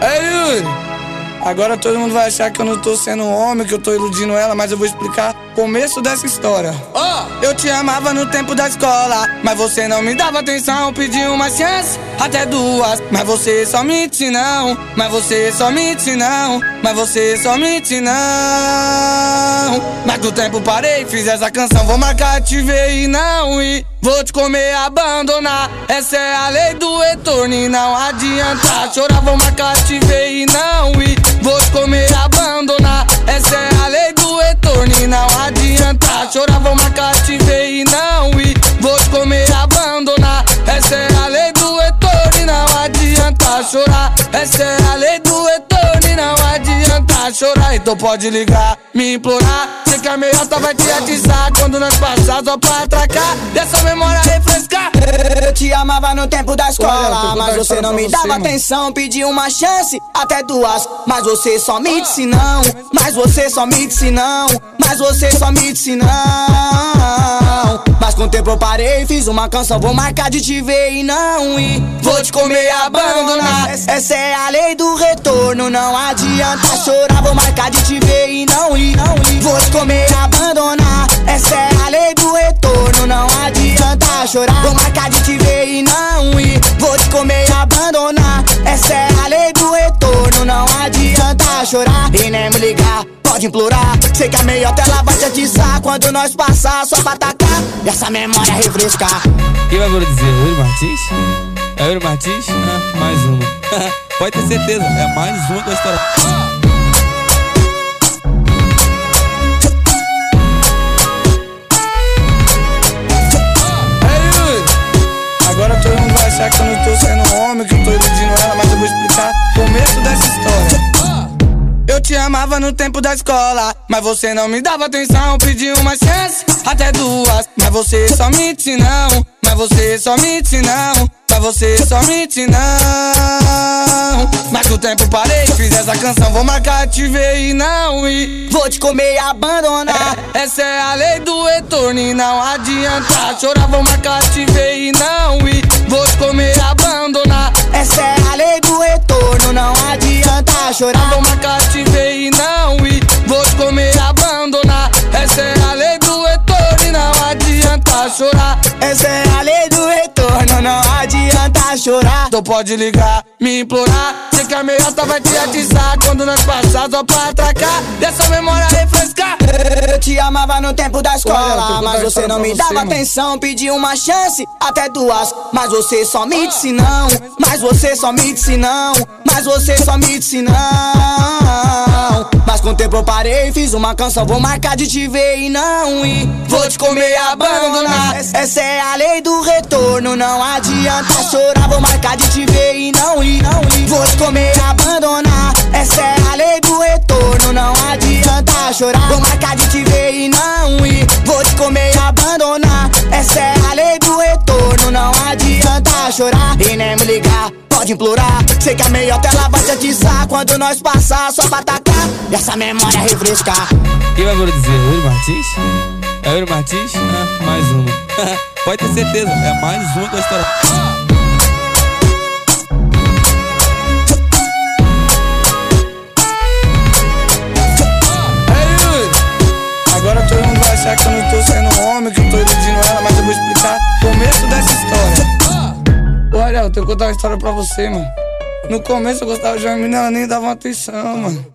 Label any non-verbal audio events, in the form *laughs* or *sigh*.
Ei, Yuri! Agora todo mundo vai achar que eu não tô sendo um homem, que eu tô iludindo ela, mas eu vou explicar o começo dessa história. Oh! Eu te amava no tempo da escola, mas você não me dava atenção, pedi uma chance, até duas, mas você só mente não, mas você só mente não, mas você só mente não. Mas do tempo parei, fiz essa canção, vou marcar, te ver e não ir. Vou te comer, abandonar. Essa é a lei do retorno e não adianta chorar. Vou marcar, te ver e não ir. Vou te adianta chorar. Então pode ligar, me implorar. Que a meiota vai te atizar Quando nós passar só pra atracar. Dessa memória refrescar. Eu te amava no tempo da escola Mas você não me dava atenção. Pedi uma chance, até duas Mas você só me disse não. Mas você só me disse não Mas você só me disse não Mas com o tempo eu parei Fiz uma canção, vou marcar de te ver e não ir Vou te comer e abandonar Essa é a lei do retorno Não adianta chorar, vou marcar de te ver e não ir Vou te comer me abandonar. Essa é a lei do retorno, não adianta chorar. Vou marcar de te ver e não ir. Vou te comer pode implorar. Sei que a meiota ela vai te atizar. Quando nós passar, só pra atacar. E essa memória refrescar. Quem vai dizer? Yuri Martins? É Yuri Martins? Ah, mais uma. *laughs* pode ter certeza, é mais uma da história. achar que eu não tô sendo homem, que eu tô iludindo ela, mas eu vou explicar amava no tempo da escola, mas você não me dava atenção. Pedi uma chance, até duas, mas você só mente não. Mas você só mente não, mas você só mente não. Mas o tempo parei, fiz essa canção, vou marcar, te ver e não ir. Vou te comer e abandonar. Essa é a lei do retorno e não adianta chorar, vou marcar, te ver e não ir. Vou te comer e abandonar. Essa é a lei do retorno, não adianta chorar. Essa é a lei do retorno, não adianta chorar. Então pode ligar, me implorar. Sei que a meiota vai te atizar. Quando nós passar, só pra atracar. Dessa memória refrescar. Eu te amava no tempo da escola, mas você não me dava atenção. Pedi uma chance, até duas. Mas você só me disse não. Mas você só me disse não. Mas você só me disse não. Mas com o tempo eu parei, fiz uma canção. Vou marcar de te ver e não ir. Vou te comer e abandonar. Essa é a lei do retorno. Não adianta chorar. Vou marcar de te ver e não ir. Vou te comer e abandonar. Essa é a lei do retorno. Não adianta chorar. Vou marcar de te ver e não ir. Pode implorar. Sei que a meiota ela vai te atizar. Quando nós passar, só pra atacar. E essa memória refrescar. Quem vai dizer? Yuri Martins? É Yuri Martins? Ah, mais uma. *laughs* Pode ter certeza, é mais uma da história. Eu tenho que contar uma história pra você, mano. No começo eu gostava de uma menina, ela nem dava atenção, mano.